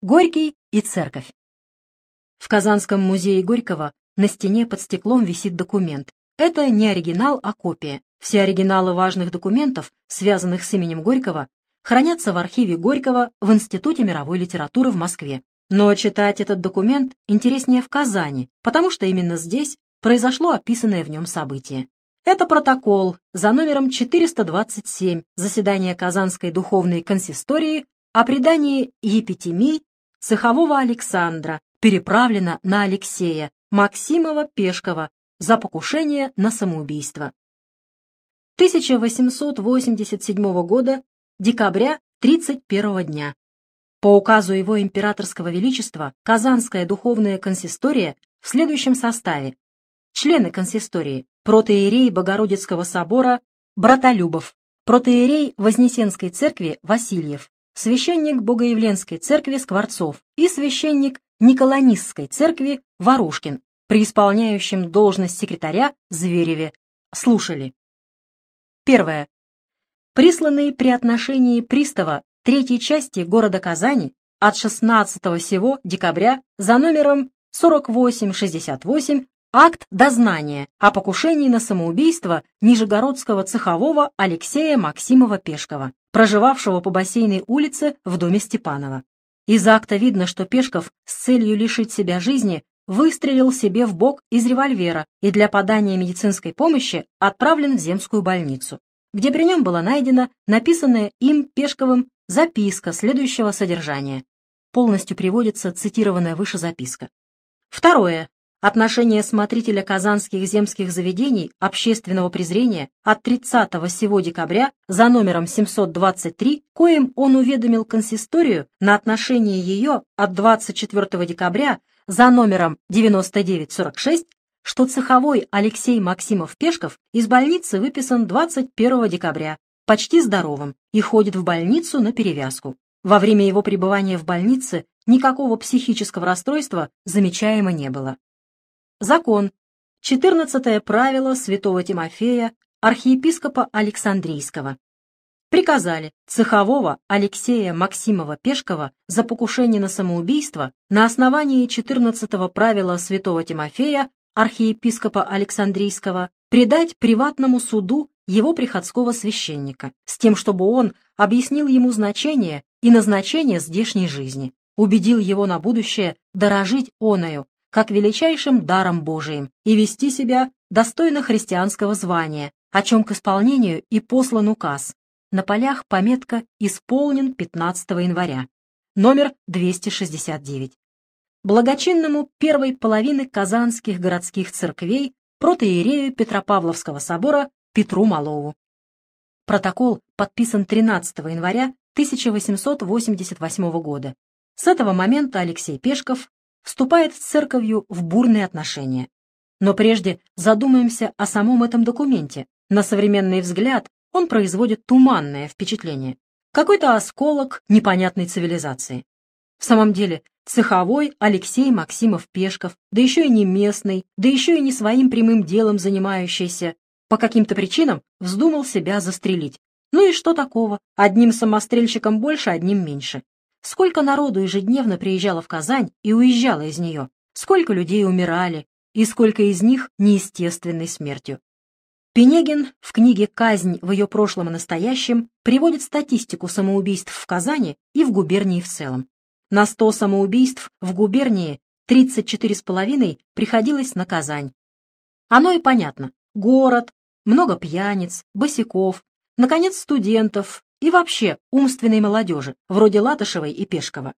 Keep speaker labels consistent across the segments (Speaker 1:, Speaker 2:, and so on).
Speaker 1: Горький и церковь. В Казанском музее Горького на стене под стеклом висит документ. Это не оригинал, а копия. Все оригиналы важных документов, связанных с именем Горького, хранятся в архиве Горького в Институте мировой литературы в Москве. Но читать этот документ интереснее в Казани, потому что именно здесь произошло описанное в нем событие. Это протокол за номером 427 заседания Казанской духовной консистории о предании епитемий цехового Александра переправлено на Алексея Максимова-Пешкова за покушение на самоубийство. 1887 года, декабря 31 дня. По указу его императорского величества Казанская духовная консистория в следующем составе. Члены консистории протеерей Богородицкого собора Братолюбов, протеерей Вознесенской церкви Васильев, священник Богоявленской церкви Скворцов и священник Николанистской церкви Варушкин, при исполняющем должность секретаря Звереве, слушали. Первое. Присланный при отношении пристава третьей части города Казани от 16 сего декабря за номером 4868 акт дознания о покушении на самоубийство нижегородского цехового Алексея Максимова-Пешкова проживавшего по бассейной улице в доме Степанова. Из акта видно, что Пешков с целью лишить себя жизни выстрелил себе в бок из револьвера и для подания медицинской помощи отправлен в земскую больницу, где при нем была найдена написанная им Пешковым записка следующего содержания. Полностью приводится цитированная выше записка. Второе. Отношение смотрителя казанских земских заведений общественного презрения от 30 сего декабря за номером 723, коим он уведомил консисторию на отношение ее от 24 декабря за номером 9946, что цеховой Алексей Максимов-Пешков из больницы выписан 21 декабря, почти здоровым, и ходит в больницу на перевязку. Во время его пребывания в больнице никакого психического расстройства замечаемо не было. Закон. 14 правило святого Тимофея, архиепископа Александрийского. Приказали цехового Алексея Максимова-Пешкова за покушение на самоубийство на основании 14 правила святого Тимофея, архиепископа Александрийского, предать приватному суду его приходского священника, с тем, чтобы он объяснил ему значение и назначение здешней жизни, убедил его на будущее дорожить оною, как величайшим даром Божиим и вести себя достойно христианского звания, о чем к исполнению и послан указ. На полях пометка «Исполнен 15 января», номер 269. Благочинному первой половины казанских городских церквей протоиерею Петропавловского собора Петру Малову. Протокол подписан 13 января 1888 года. С этого момента Алексей Пешков вступает с церковью в бурные отношения. Но прежде задумаемся о самом этом документе. На современный взгляд он производит туманное впечатление. Какой-то осколок непонятной цивилизации. В самом деле, цеховой Алексей Максимов-Пешков, да еще и не местный, да еще и не своим прямым делом занимающийся, по каким-то причинам вздумал себя застрелить. Ну и что такого? Одним самострельщиком больше, одним меньше. Сколько народу ежедневно приезжало в Казань и уезжало из нее, сколько людей умирали, и сколько из них неестественной смертью. Пенегин в книге «Казнь в ее прошлом и настоящем» приводит статистику самоубийств в Казани и в губернии в целом. На 100 самоубийств в губернии 34,5 приходилось на Казань. Оно и понятно. Город, много пьяниц, босиков, наконец, студентов, и вообще умственной молодежи, вроде Латышевой и Пешкова.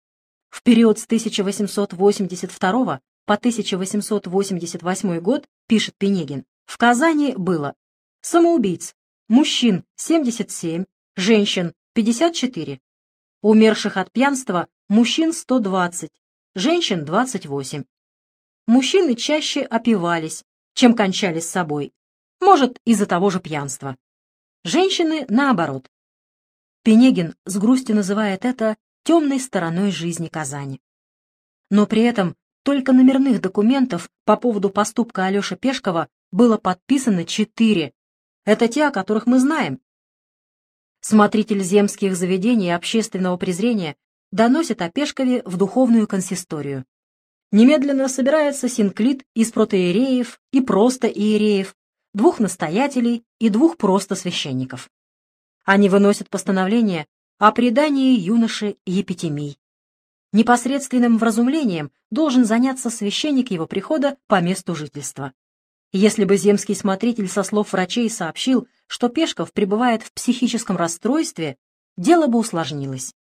Speaker 1: В период с 1882 по 1888 год, пишет Пенегин, в Казани было самоубийц, мужчин 77, женщин 54, умерших от пьянства мужчин 120, женщин 28. Мужчины чаще опивались, чем кончали с собой, может, из-за того же пьянства. Женщины, наоборот, Пенегин с грустью называет это темной стороной жизни Казани. Но при этом только номерных документов по поводу поступка Алеши Пешкова было подписано четыре. Это те, о которых мы знаем. Смотритель земских заведений общественного презрения доносит о Пешкове в духовную консисторию. Немедленно собирается синклит из протоиереев и просто иереев, двух настоятелей и двух просто священников. Они выносят постановление о предании юноши епитемий. Непосредственным вразумлением должен заняться священник его прихода по месту жительства. Если бы земский смотритель со слов врачей сообщил, что Пешков пребывает в психическом расстройстве, дело бы усложнилось.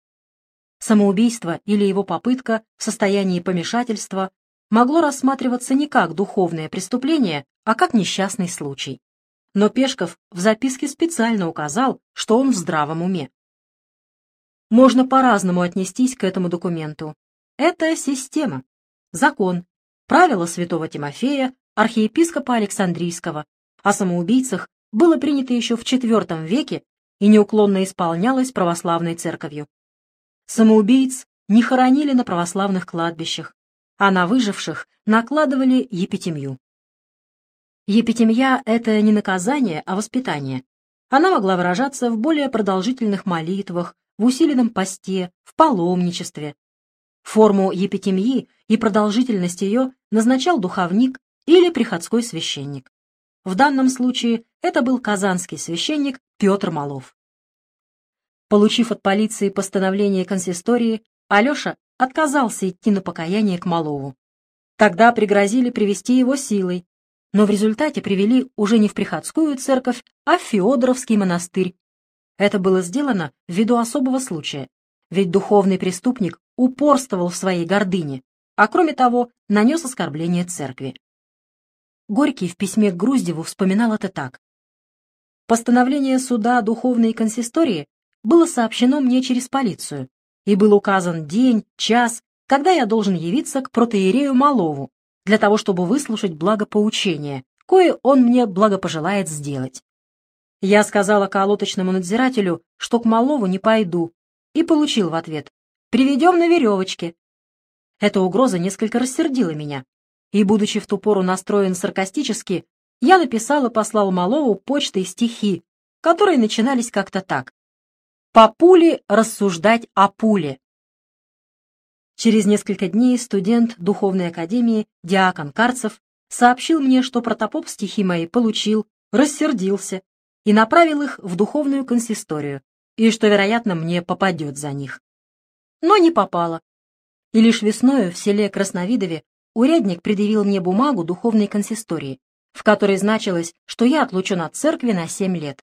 Speaker 1: Самоубийство или его попытка в состоянии помешательства могло рассматриваться не как духовное преступление, а как несчастный случай. Но Пешков в записке специально указал, что он в здравом уме. Можно по-разному отнестись к этому документу. Это система, закон, правила святого Тимофея, архиепископа Александрийского. О самоубийцах было принято еще в IV веке и неуклонно исполнялось православной церковью. Самоубийц не хоронили на православных кладбищах, а на выживших накладывали епитемью. Епитемья — это не наказание, а воспитание. Она могла выражаться в более продолжительных молитвах, в усиленном посте, в паломничестве. Форму епитемьи и продолжительность ее назначал духовник или приходской священник. В данном случае это был казанский священник Петр Малов. Получив от полиции постановление консистории, Алеша отказался идти на покаяние к Малову. Тогда пригрозили привести его силой, но в результате привели уже не в приходскую церковь, а в Феодоровский монастырь. Это было сделано ввиду особого случая, ведь духовный преступник упорствовал в своей гордыне, а кроме того нанес оскорбление церкви. Горький в письме к Груздеву вспоминал это так. Постановление суда духовной консистории было сообщено мне через полицию, и был указан день, час, когда я должен явиться к протеерею Малову, для того, чтобы выслушать благопоучение, кое он мне благопожелает сделать. Я сказал околоточному надзирателю, что к Малову не пойду, и получил в ответ «Приведем на веревочке». Эта угроза несколько рассердила меня, и, будучи в ту пору настроен саркастически, я написал и послал Малову почтой стихи, которые начинались как-то так по пуле рассуждать о пуле. Через несколько дней студент Духовной Академии Диакон Карцев сообщил мне, что протопоп стихи мои получил, рассердился и направил их в духовную консисторию, и что, вероятно, мне попадет за них. Но не попало. И лишь весною в селе Красновидове урядник предъявил мне бумагу духовной консистории, в которой значилось, что я отлучен от церкви на семь лет.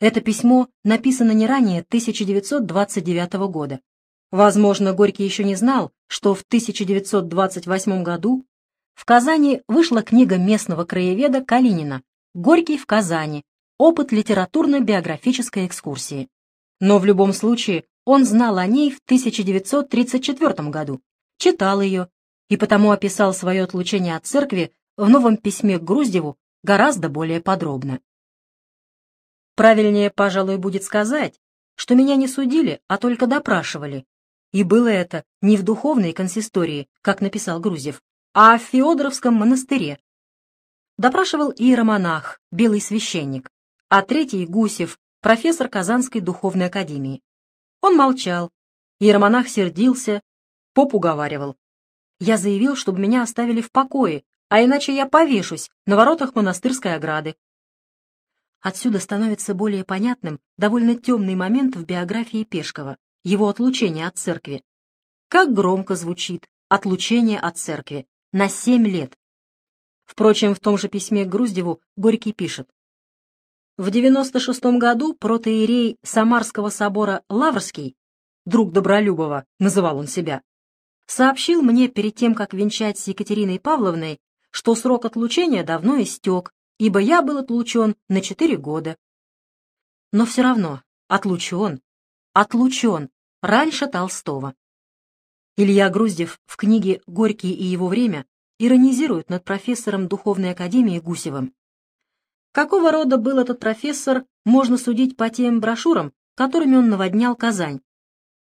Speaker 1: Это письмо написано не ранее 1929 года. Возможно, Горький еще не знал, что в 1928 году в Казани вышла книга местного краеведа Калинина «Горький в Казани. Опыт литературно-биографической экскурсии». Но в любом случае он знал о ней в 1934 году, читал ее и потому описал свое отлучение от церкви в новом письме к Груздеву гораздо более подробно. Правильнее, пожалуй, будет сказать, что меня не судили, а только допрашивали. И было это не в духовной консистории, как написал Грузев, а в Феодоровском монастыре. Допрашивал иеромонах, белый священник, а третий — Гусев, профессор Казанской духовной академии. Он молчал, иеромонах сердился, поп уговаривал. Я заявил, чтобы меня оставили в покое, а иначе я повешусь на воротах монастырской ограды. Отсюда становится более понятным довольно темный момент в биографии Пешкова, его отлучение от церкви. Как громко звучит «отлучение от церкви» на семь лет. Впрочем, в том же письме к Груздеву Горький пишет. В 96 году протоиерей Самарского собора Лаврский, друг Добролюбова, называл он себя, сообщил мне перед тем, как венчать с Екатериной Павловной, что срок отлучения давно истек, ибо я был отлучен на четыре года. Но все равно отлучен, отлучен раньше Толстого. Илья Груздев в книге «Горький и его время» иронизирует над профессором Духовной Академии Гусевым. Какого рода был этот профессор, можно судить по тем брошюрам, которыми он наводнял Казань.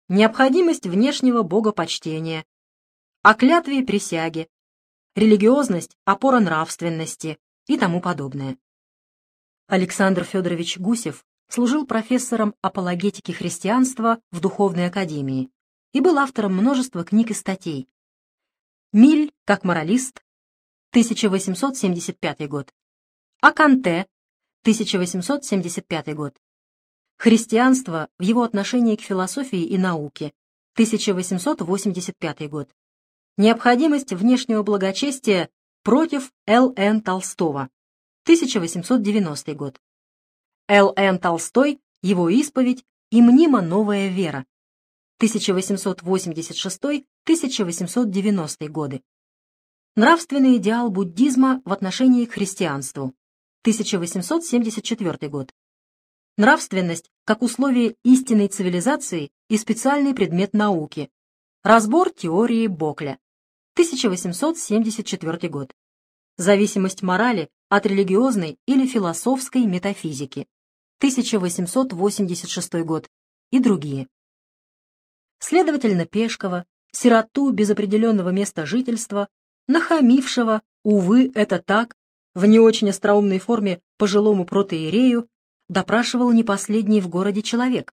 Speaker 1: Необходимость внешнего богопочтения, о клятве и присяге, религиозность – опора нравственности, и тому подобное. Александр Федорович Гусев служил профессором апологетики христианства в Духовной академии и был автором множества книг и статей. Миль как моралист, 1875 год. Аканте, 1875 год. Христианство в его отношении к философии и науке, 1885 год. Необходимость внешнего благочестия против Л.Н. Толстого, 1890 год. Л.Н. Толстой, его исповедь и мнимо новая вера, 1886-1890 годы. Нравственный идеал буддизма в отношении к христианству, 1874 год. Нравственность как условие истинной цивилизации и специальный предмет науки. Разбор теории Бокля. 1874 год. Зависимость морали от религиозной или философской метафизики. 1886 год. И другие. Следовательно, Пешкова, сироту без определенного места жительства, нахамившего, увы, это так, в не очень остроумной форме пожилому протеерею, допрашивал не последний в городе человек.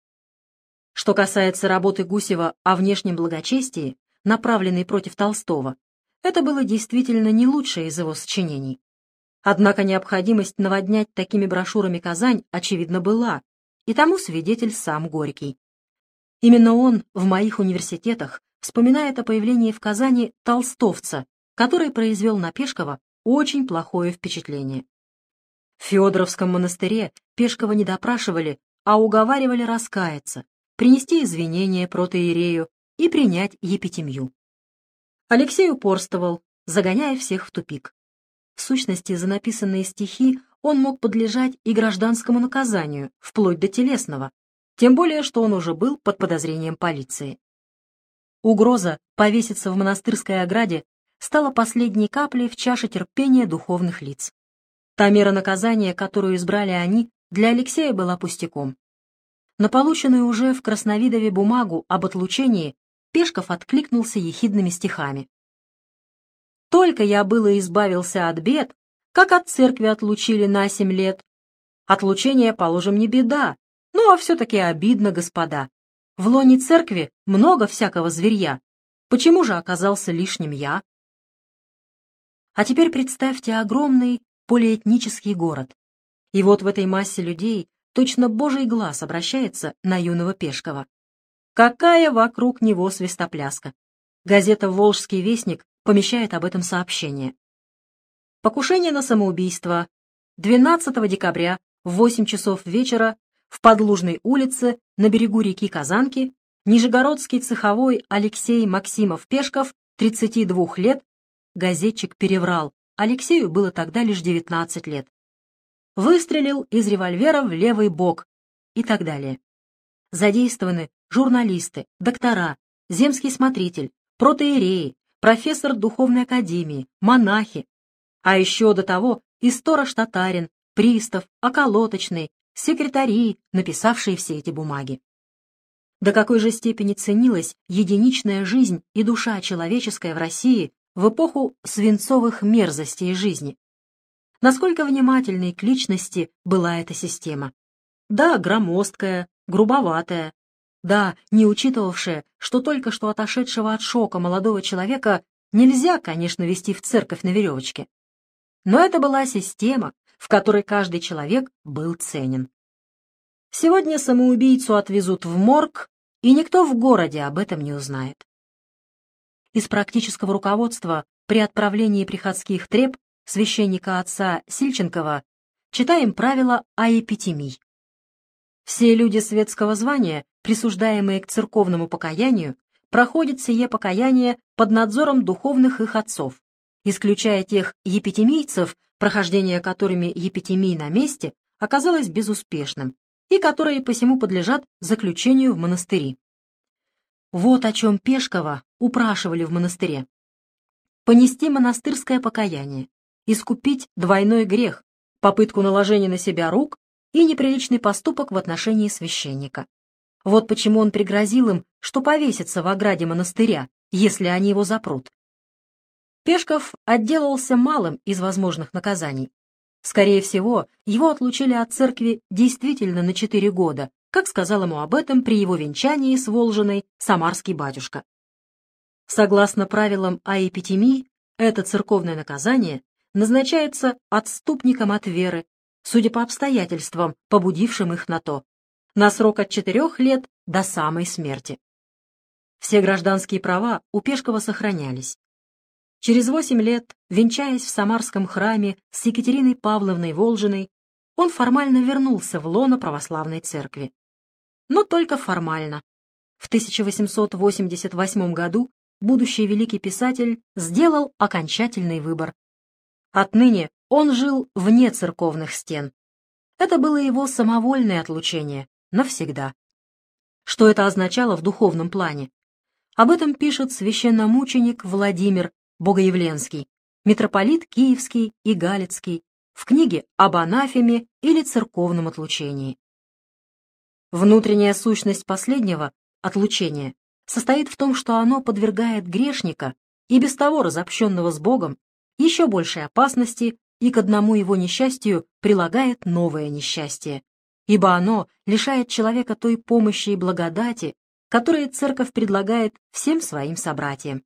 Speaker 1: Что касается работы Гусева о внешнем благочестии, направленной против Толстого, это было действительно не лучшее из его сочинений. Однако необходимость наводнять такими брошюрами Казань, очевидно, была, и тому свидетель сам Горький. Именно он в моих университетах вспоминает о появлении в Казани толстовца, который произвел на Пешкова очень плохое впечатление. В Федоровском монастыре Пешкова не допрашивали, а уговаривали раскаяться, принести извинения протоиерею и принять епитемью. Алексей упорствовал, загоняя всех в тупик. В сущности, за написанные стихи он мог подлежать и гражданскому наказанию, вплоть до телесного, тем более, что он уже был под подозрением полиции. Угроза повеситься в монастырской ограде стала последней каплей в чаше терпения духовных лиц. Та мера наказания, которую избрали они, для Алексея была пустяком. На полученную уже в Красновидове бумагу об отлучении Пешков откликнулся ехидными стихами. «Только я было избавился от бед, как от церкви отлучили на семь лет. Отлучение, положим, не беда, но все-таки обидно, господа. В лоне церкви много всякого зверья. Почему же оказался лишним я?» А теперь представьте огромный полиэтнический город. И вот в этой массе людей точно божий глаз обращается на юного Пешкова. Какая вокруг него свистопляска! Газета «Волжский вестник» помещает об этом сообщение. Покушение на самоубийство. 12 декабря в 8 часов вечера в Подлужной улице на берегу реки Казанки Нижегородский цеховой Алексей Максимов-Пешков, 32 лет, газетчик переврал, Алексею было тогда лишь 19 лет. Выстрелил из револьвера в левый бок и так далее. Задействованы журналисты, доктора, земский смотритель, протеереи, профессор духовной академии, монахи. А еще до того и сторож-татарин, пристав, околоточный, секретари, написавшие все эти бумаги. До какой же степени ценилась единичная жизнь и душа человеческая в России в эпоху свинцовых мерзостей жизни. Насколько внимательной к личности была эта система? Да, громоздкая, грубоватая. Да, не учитывавшая, что только что отошедшего от шока молодого человека нельзя, конечно, вести в церковь на веревочке. Но это была система, в которой каждый человек был ценен. Сегодня самоубийцу отвезут в морг, и никто в городе об этом не узнает. Из практического руководства при отправлении приходских треб священника отца Сильченкова читаем правила о эпитемии. Все люди светского звания, присуждаемые к церковному покаянию, проходят сие покаяние под надзором духовных их отцов, исключая тех епитемийцев, прохождение которыми епитемии на месте оказалось безуспешным, и которые посему подлежат заключению в монастыри. Вот о чем Пешкова упрашивали в монастыре. Понести монастырское покаяние, искупить двойной грех, попытку наложения на себя рук и неприличный поступок в отношении священника. Вот почему он пригрозил им, что повесится в ограде монастыря, если они его запрут. Пешков отделался малым из возможных наказаний. Скорее всего, его отлучили от церкви действительно на четыре года, как сказал ему об этом при его венчании с Волжиной самарский батюшка. Согласно правилам аэпитемии, это церковное наказание назначается отступникам от веры, судя по обстоятельствам, побудившим их на то, на срок от четырех лет до самой смерти. Все гражданские права у Пешкова сохранялись. Через восемь лет, венчаясь в Самарском храме с Екатериной Павловной Волжиной, он формально вернулся в лоно православной церкви. Но только формально. В 1888 году будущий великий писатель сделал окончательный выбор. Отныне он жил вне церковных стен. Это было его самовольное отлучение, навсегда. Что это означало в духовном плане? Об этом пишет священномученик Владимир Богоявленский, митрополит Киевский и Галицкий в книге об анафеме или церковном отлучении. Внутренняя сущность последнего, отлучения, состоит в том, что оно подвергает грешника и без того разобщенного с Богом еще большей опасности и к одному его несчастью прилагает новое несчастье, ибо оно лишает человека той помощи и благодати, которые церковь предлагает всем своим собратьям.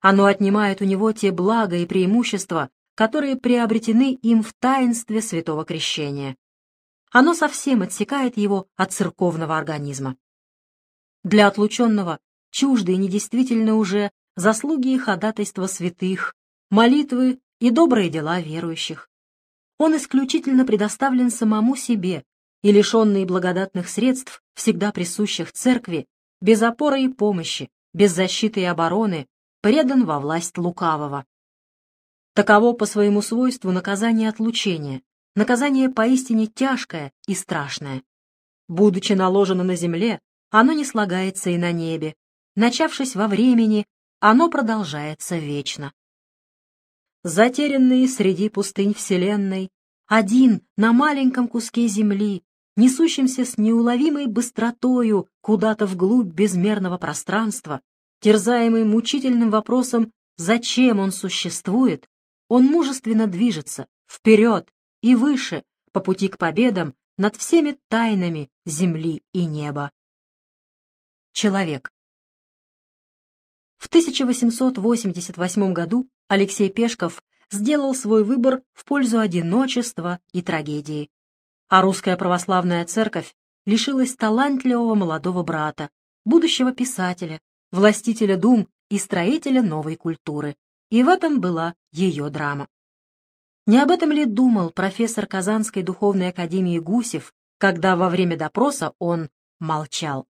Speaker 1: Оно отнимает у него те блага и преимущества, которые приобретены им в таинстве святого крещения. Оно совсем отсекает его от церковного организма. Для отлученного чужды и недействительны уже заслуги и ходатайства святых, молитвы и добрые дела верующих. Он исключительно предоставлен самому себе и, лишенный благодатных средств, всегда присущих церкви, без опоры и помощи, без защиты и обороны, предан во власть лукавого. Таково по своему свойству наказание отлучения, наказание поистине тяжкое и страшное. Будучи наложено на земле, оно не слагается и на небе. Начавшись во времени, оно продолжается вечно. Затерянный среди пустынь Вселенной, один на маленьком куске земли, несущимся с неуловимой быстротою куда-то вглубь безмерного пространства, терзаемый мучительным вопросом, зачем он существует, он мужественно движется вперед и выше по пути к победам над всеми тайнами земли и неба. Человек. В 1888 году Алексей Пешков сделал свой выбор в пользу одиночества и трагедии а русская православная церковь лишилась талантливого молодого брата, будущего писателя, властителя дум и строителя новой культуры. И в этом была ее драма. Не об этом ли думал профессор Казанской духовной академии Гусев, когда во время допроса он молчал?